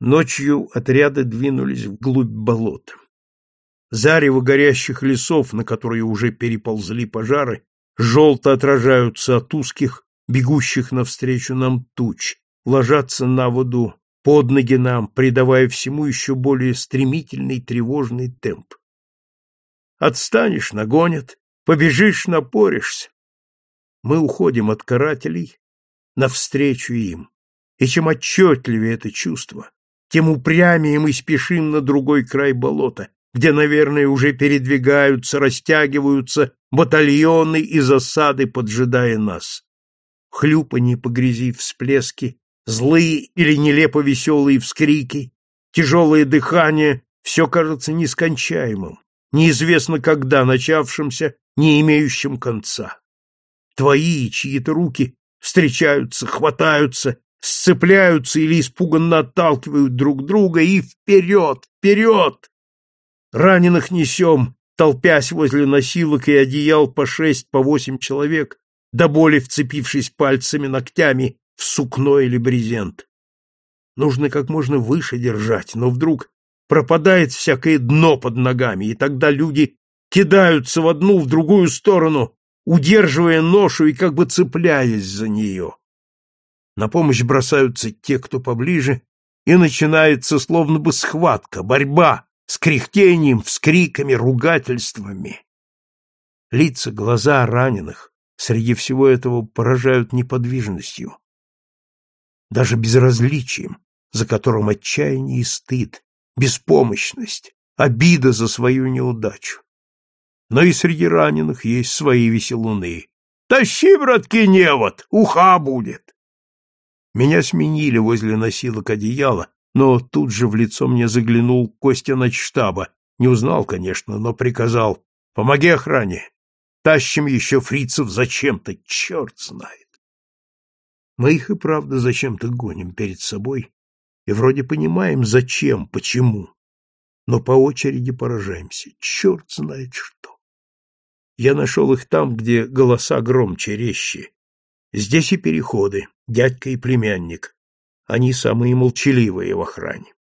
Ночью отряды двинулись вглубь болота. Зарево горящих лесов, на которые уже переползли пожары, желто отражаются от узких, бегущих навстречу нам туч, ложатся на воду под ноги нам, придавая всему еще более стремительный тревожный темп. Отстанешь — нагонят, побежишь — напоришься. Мы уходим от карателей навстречу им, и чем отчетливее это чувство, тем упрямее мы спешим на другой край болота, где, наверное, уже передвигаются, растягиваются батальоны и засады, поджидая нас. Хлюпанье по грязи, всплески, злые или нелепо веселые вскрики, тяжелое дыхание — все кажется нескончаемым, неизвестно когда начавшимся, не имеющим конца. Твои чьи-то руки встречаются, хватаются, сцепляются или испуганно отталкивают друг друга и вперед, вперед! Раненых несем, толпясь возле носилок и одеял по шесть, по восемь человек, до боли вцепившись пальцами, ногтями в сукно или брезент. Нужно как можно выше держать, но вдруг пропадает всякое дно под ногами, и тогда люди кидаются в одну, в другую сторону, удерживая ношу и как бы цепляясь за нее. На помощь бросаются те, кто поближе, и начинается словно бы схватка, борьба, с кряхтением, вскриками, ругательствами. Лица, глаза раненых среди всего этого поражают неподвижностью, даже безразличием, за которым отчаяние и стыд, беспомощность, обида за свою неудачу. Но и среди раненых есть свои веселуны. «Тащи, братки, невод, уха будет!» Меня сменили возле носилок одеяла, но тут же в лицо мне заглянул Костя начштаба. Не узнал, конечно, но приказал. «Помоги охране! Тащим еще фрицев зачем-то, черт знает!» Мы их и правда зачем-то гоним перед собой и вроде понимаем, зачем, почему, но по очереди поражаемся. Черт знает что. Я нашел их там, где голоса громче, резче. Здесь и переходы, дядька и племянник. Они самые молчаливые в охране.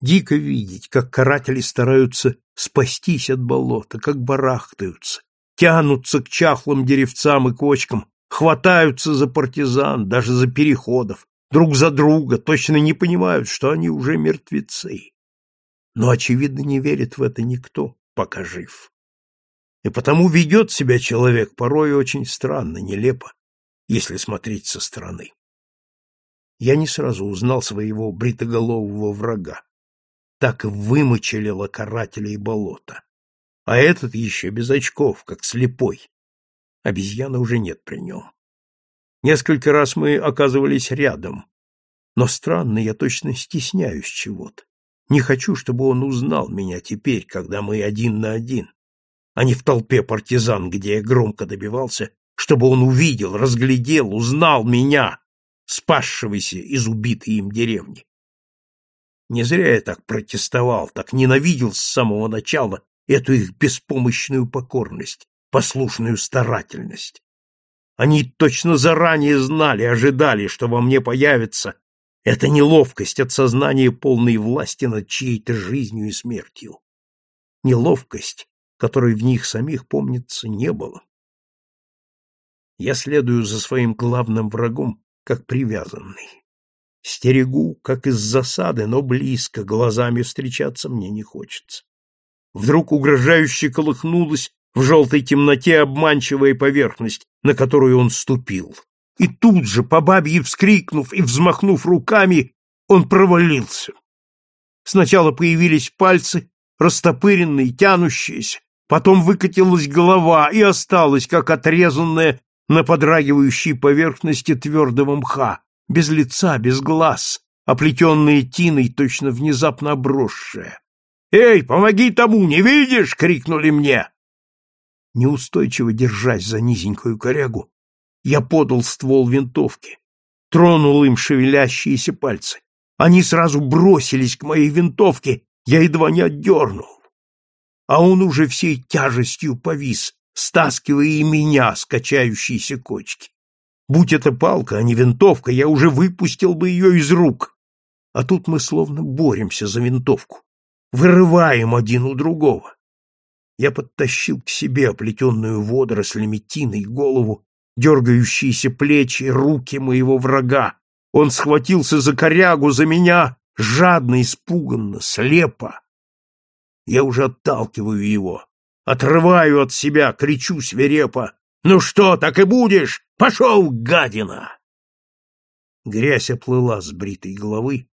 Дико видеть, как каратели стараются спастись от болота, как барахтаются, тянутся к чахлым деревцам и кочкам, хватаются за партизан, даже за переходов, друг за друга, точно не понимают, что они уже мертвецы. Но, очевидно, не верит в это никто, пока жив. И потому ведет себя человек порой очень странно, нелепо, если смотреть со стороны я не сразу узнал своего бритоголового врага. Так вымочилило карателей болото. А этот еще без очков, как слепой. Обезьяны уже нет при нем. Несколько раз мы оказывались рядом. Но странно, я точно стесняюсь чего-то. Не хочу, чтобы он узнал меня теперь, когда мы один на один, а не в толпе партизан, где я громко добивался, чтобы он увидел, разглядел, узнал меня, спасшегося из убитой им деревни. Не зря я так протестовал, так ненавидел с самого начала эту их беспомощную покорность, послушную старательность. Они точно заранее знали, ожидали, что во мне появится эта неловкость от сознания полной власти над чьей-то жизнью и смертью. Неловкость, которой в них самих, помнится, не было. Я следую за своим главным врагом как привязанный. Стерегу, как из засады, но близко, глазами встречаться мне не хочется. Вдруг угрожающе колыхнулась в желтой темноте обманчивая поверхность, на которую он ступил. И тут же, по бабье вскрикнув и взмахнув руками, он провалился. Сначала появились пальцы, растопыренные, тянущиеся, потом выкатилась голова и осталась, как отрезанная на подрагивающей поверхности твердого мха, без лица, без глаз, оплетенные тиной, точно внезапно обросшая. «Эй, помоги тому, не видишь?» — крикнули мне. Неустойчиво держась за низенькую корягу, я подал ствол винтовки, тронул им шевелящиеся пальцы. Они сразу бросились к моей винтовке, я едва не отдернул. А он уже всей тяжестью повис, стаскивая и меня с качающейся кочки. Будь это палка, а не винтовка, я уже выпустил бы ее из рук. А тут мы словно боремся за винтовку, вырываем один у другого. Я подтащил к себе оплетенную водорослями тиной голову, дергающиеся плечи, руки моего врага. Он схватился за корягу, за меня, жадно, испуганно, слепо. Я уже отталкиваю его, отрываю от себя, кричу свирепо. «Ну что, так и будешь? Пошел, гадина!» Грязь оплыла с бритой головы,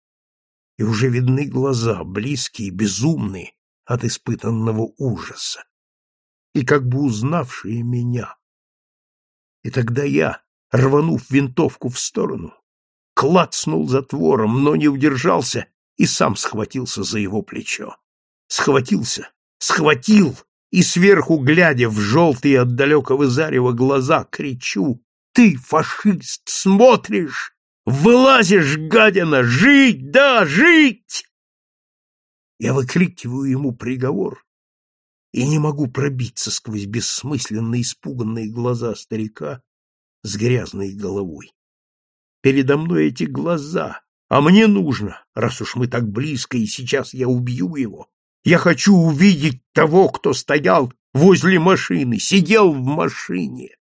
и уже видны глаза, близкие, безумные от испытанного ужаса, и как бы узнавшие меня. И тогда я, рванув винтовку в сторону, клацнул затвором, но не удержался и сам схватился за его плечо. Схватился, схватил, и сверху, глядя в желтые от далекого зарева глаза, кричу «Ты, фашист, смотришь? Вылазишь, гадина! Жить, да, жить!» Я выкрикиваю ему приговор и не могу пробиться сквозь бессмысленно испуганные глаза старика с грязной головой. Передо мной эти глаза, а мне нужно, раз уж мы так близко, и сейчас я убью его. Я хочу увидеть того, кто стоял возле машины, сидел в машине.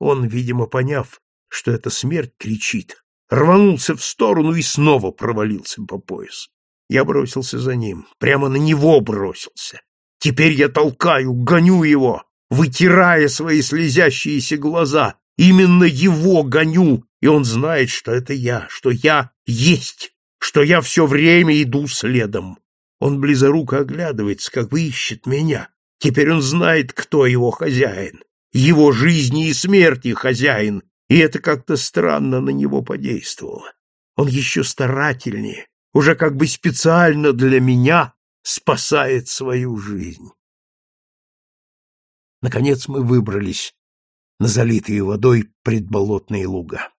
Он, видимо, поняв, что эта смерть кричит, рванулся в сторону и снова провалился по пояс. Я бросился за ним, прямо на него бросился. Теперь я толкаю, гоню его, вытирая свои слезящиеся глаза. Именно его гоню, и он знает, что это я, что я есть, что я все время иду следом. Он близоруко оглядывается, как бы ищет меня. Теперь он знает, кто его хозяин, его жизни и смерти хозяин, и это как-то странно на него подействовало. Он еще старательнее, уже как бы специально для меня спасает свою жизнь. Наконец мы выбрались на залитые водой предболотные луга.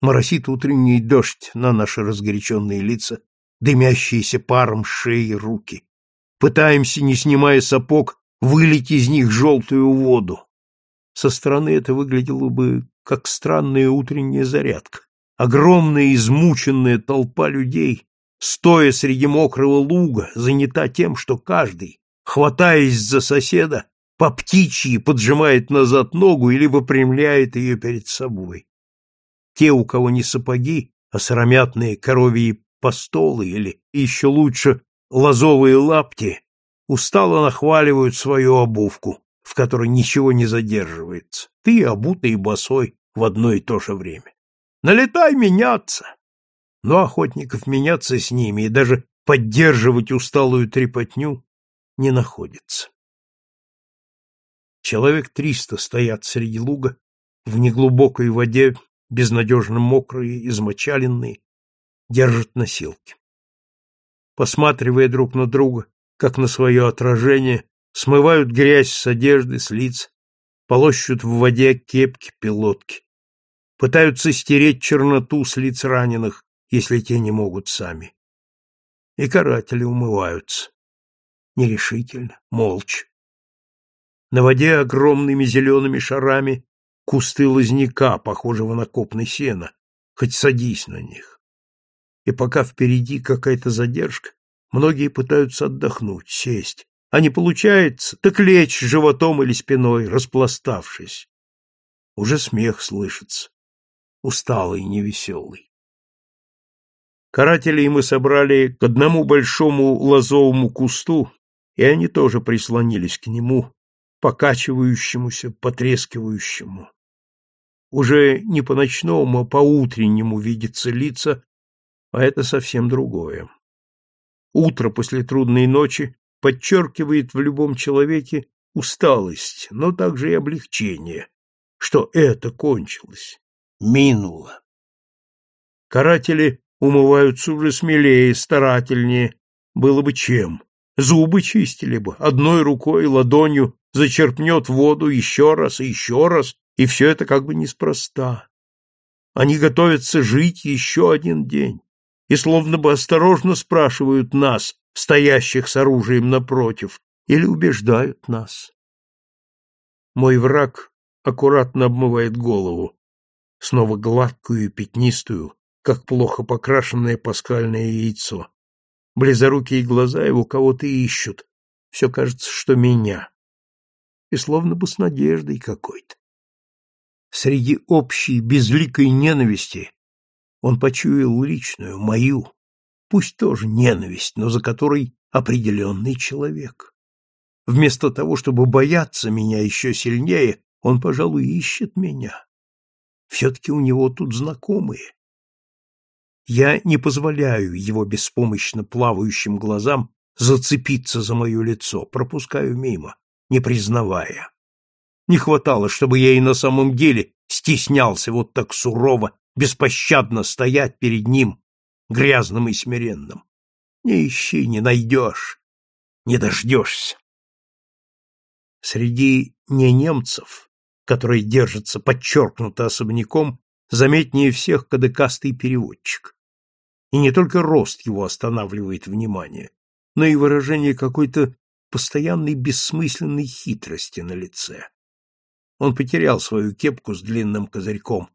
Моросит утренний дождь на наши разгоряченные лица, дымящиеся паром шеи руки. Пытаемся, не снимая сапог, вылить из них желтую воду. Со стороны это выглядело бы как странная утренняя зарядка. Огромная измученная толпа людей, стоя среди мокрого луга, занята тем, что каждый, хватаясь за соседа, по птичьи поджимает назад ногу или выпрямляет ее перед собой. Те, у кого не сапоги, а сыромятные коровьи постолы или, еще лучше, лозовые лапти, устало нахваливают свою обувку, в которой ничего не задерживается. Ты обутый и босой в одно и то же время. Налетай меняться! Но охотников меняться с ними и даже поддерживать усталую трепотню не находится. Человек триста стоят среди луга, в неглубокой воде, безнадежно мокрые, измочаленные, держат носилки. Посматривая друг на друга, как на свое отражение, смывают грязь с одежды, с лиц, полощут в воде кепки, пилотки. Пытаются стереть черноту с лиц раненых, если те не могут сами. И каратели умываются. Нерешительно, молча. На воде огромными зелеными шарами кусты лозняка, похожего на копны сена, хоть садись на них. И пока впереди какая-то задержка, многие пытаются отдохнуть, сесть, а не получается, так лечь животом или спиной, распластавшись. Уже смех слышится, усталый, невеселый. Карателей мы собрали к одному большому лозовому кусту, и они тоже прислонились к нему, покачивающемуся, потрескивающему. Уже не по-ночному, а по-утреннему видятся лица, а это совсем другое. Утро после трудной ночи подчеркивает в любом человеке усталость, но также и облегчение, что это кончилось, минуло. Каратели умываются уже смелее, старательнее, было бы чем. Зубы чистили бы, одной рукой, ладонью зачерпнет воду еще раз и еще раз, и все это как бы неспроста. Они готовятся жить еще один день и словно бы осторожно спрашивают нас, стоящих с оружием напротив, или убеждают нас. Мой враг аккуратно обмывает голову, снова гладкую и пятнистую, как плохо покрашенное паскальное яйцо. Близорукие глаза его кого-то ищут. Все кажется, что меня. И словно бы с надеждой какой-то. Среди общей безликой ненависти он почуял личную, мою, пусть тоже ненависть, но за которой определенный человек. Вместо того, чтобы бояться меня еще сильнее, он, пожалуй, ищет меня. Все-таки у него тут знакомые. Я не позволяю его беспомощно плавающим глазам зацепиться за мое лицо, пропускаю мимо, не признавая. Не хватало, чтобы я и на самом деле стеснялся вот так сурово, беспощадно стоять перед ним, грязным и смиренным. Не ищи, не найдешь, не дождешься. Среди ненемцев, которые держатся подчеркнуто особняком, заметнее всех кадыкастый переводчик. И не только рост его останавливает внимание, но и выражение какой-то постоянной бессмысленной хитрости на лице. Он потерял свою кепку с длинным козырьком,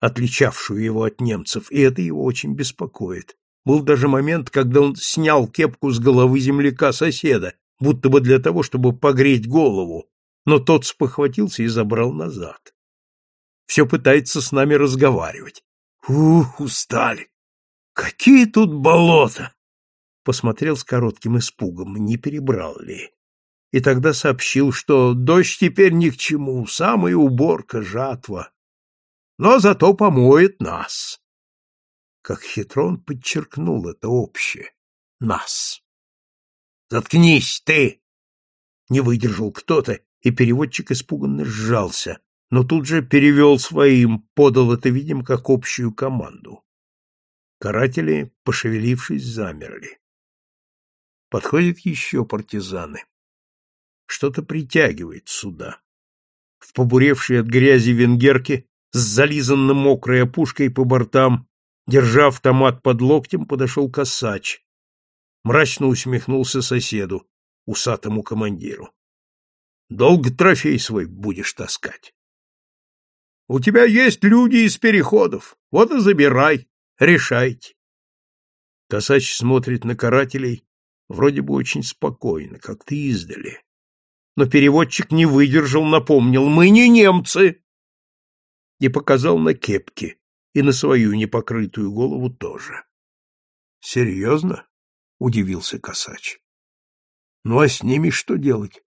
отличавшую его от немцев, и это его очень беспокоит. Был даже момент, когда он снял кепку с головы земляка-соседа, будто бы для того, чтобы погреть голову, но тот спохватился и забрал назад. Все пытается с нами разговаривать. Ух, устали! Какие тут болота! Посмотрел с коротким испугом, не перебрал ли и тогда сообщил, что дождь теперь ни к чему, самая уборка, жатва. Но зато помоет нас. Как хитро он подчеркнул это общее. Нас. «Заткнись, ты!» Не выдержал кто-то, и переводчик испуганно сжался, но тут же перевел своим, подал это, видимо, как общую команду. Каратели, пошевелившись, замерли. Подходят еще партизаны что-то притягивает сюда. В побуревшей от грязи венгерке с зализанным мокрой опушкой по бортам, держа автомат под локтем, подошел косач. Мрачно усмехнулся соседу, усатому командиру. Долго трофей свой будешь таскать? У тебя есть люди из переходов, вот и забирай, решайте. Косач смотрит на карателей, вроде бы очень спокойно, как ты издали но переводчик не выдержал, напомнил «Мы не немцы!» И показал на кепки, и на свою непокрытую голову тоже. «Серьезно?» — удивился Косач. «Ну а с ними что делать?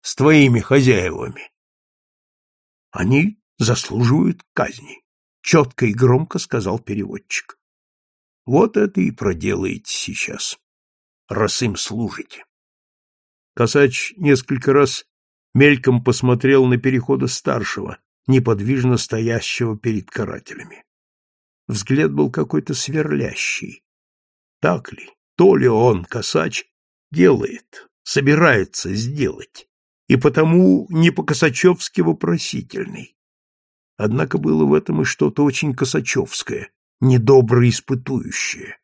С твоими хозяевами?» «Они заслуживают казни», — четко и громко сказал переводчик. «Вот это и проделаете сейчас, раз им служите». Косач несколько раз мельком посмотрел на перехода старшего, неподвижно стоящего перед карателями. Взгляд был какой-то сверлящий. Так ли, то ли он, косач, делает, собирается сделать, и потому не по-косачевски вопросительный. Однако было в этом и что-то очень косачевское, недобро испытующее.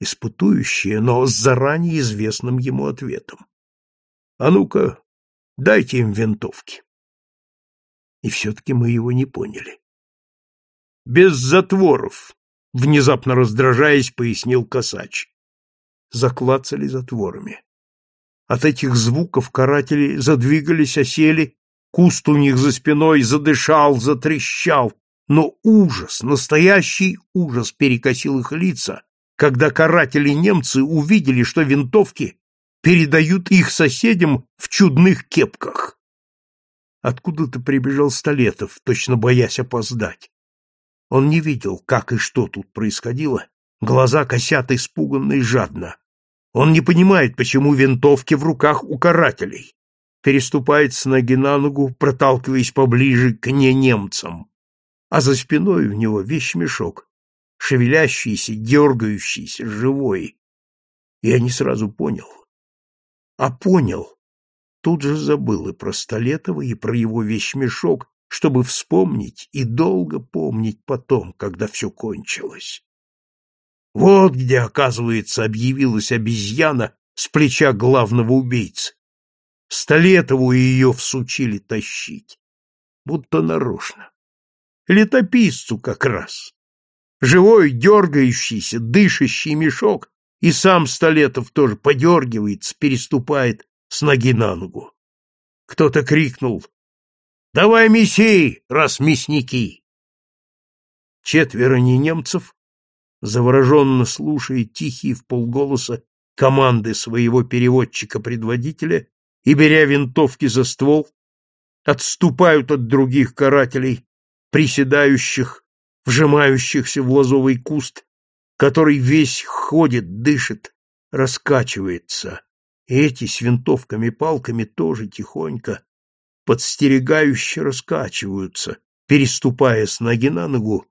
Испытующее, но с заранее известным ему ответом. А ну-ка, дайте им винтовки. И все-таки мы его не поняли. Без затворов, внезапно раздражаясь, пояснил Косач. Заклацали затворами. От этих звуков каратели задвигались, осели, куст у них за спиной задышал, затрещал, но ужас, настоящий ужас перекосил их лица, когда каратели-немцы увидели, что винтовки передают их соседям в чудных кепках. Откуда-то прибежал Столетов, точно боясь опоздать. Он не видел, как и что тут происходило, глаза косят испуганно и жадно. Он не понимает, почему винтовки в руках у карателей. Переступает с ноги на ногу, проталкиваясь поближе к не немцам. А за спиной у него вещмешок, шевелящийся, дергающийся, живой. Я не сразу понял. А понял. Тут же забыл и про Столетова, и про его вещмешок, чтобы вспомнить и долго помнить потом, когда все кончилось. Вот где, оказывается, объявилась обезьяна с плеча главного убийцы. Столетову ее всучили тащить. Будто нарочно. Летописцу как раз. Живой, дергающийся, дышащий мешок, и сам Столетов тоже подергивается, переступает с ноги на ногу. Кто-то крикнул «Давай месси, раз мясники!» Четверо не немцев, завороженно слушая тихие в полголоса команды своего переводчика-предводителя и, беря винтовки за ствол, отступают от других карателей, приседающих, вжимающихся в лозовый куст, который весь ходит, дышит, раскачивается. Эти с винтовками-палками тоже тихонько, подстерегающе раскачиваются, переступая с ноги на ногу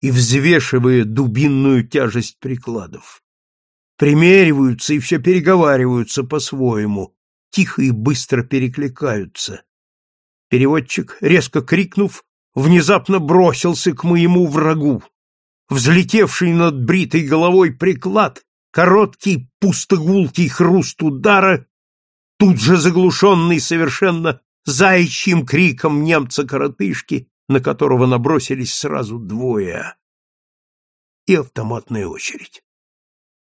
и взвешивая дубинную тяжесть прикладов. Примериваются и все переговариваются по-своему, тихо и быстро перекликаются. Переводчик, резко крикнув, внезапно бросился к моему врагу. Взлетевший над бритой головой приклад, короткий пустогулкий хруст удара, тут же заглушенный совершенно заячьим криком немца-коротышки, на которого набросились сразу двое. И автоматная очередь.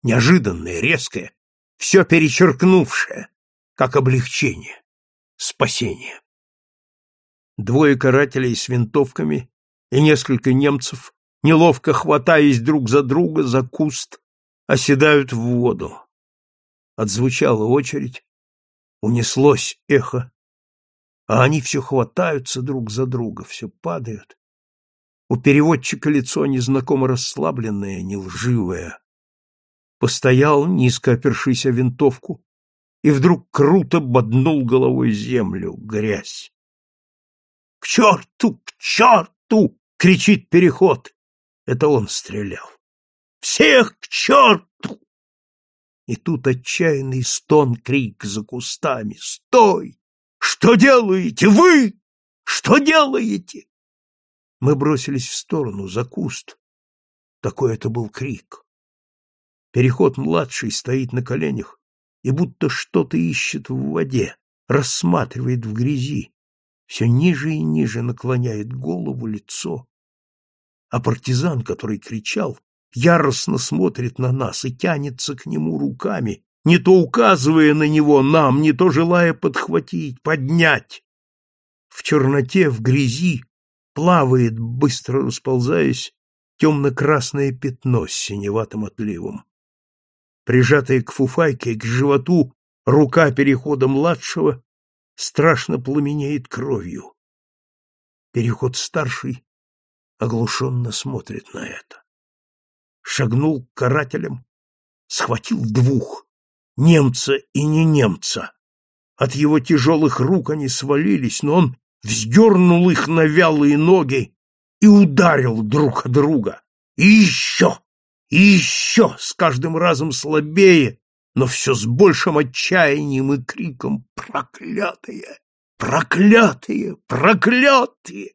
Неожиданная, резкая, все перечеркнувшая, как облегчение, спасение. Двое карателей с винтовками и несколько немцев, неловко хватаясь друг за друга за куст, оседают в воду. Отзвучала очередь, унеслось эхо, а они все хватаются друг за друга, все падают. У переводчика лицо незнакомо расслабленное, не лживое. Постоял, низко опершись о винтовку, и вдруг круто боднул головой землю, грязь. «К черту! К черту!» — кричит переход. Это он стрелял. «Всех к черту!» И тут отчаянный стон, крик за кустами. «Стой! Что делаете вы? Что делаете? Мы бросились в сторону, за куст. Такой это был крик. Переход младший стоит на коленях и будто что-то ищет в воде, рассматривает в грязи, все ниже и ниже наклоняет голову, лицо. А партизан, который кричал, яростно смотрит на нас и тянется к нему руками, не то указывая на него нам, не то желая подхватить, поднять. В черноте, в грязи плавает, быстро расползаясь, темно-красное пятно с синеватым отливом. Прижатая к фуфайке, к животу, рука перехода младшего страшно пламенеет кровью. Переход старший оглушенно смотрит на это. Шагнул к карателям, схватил двух, немца и не немца. От его тяжелых рук они свалились, но он вздернул их на вялые ноги и ударил друг о друга. И еще, и еще, с каждым разом слабее, но все с большим отчаянием и криком «Проклятые! Проклятые! Проклятые!»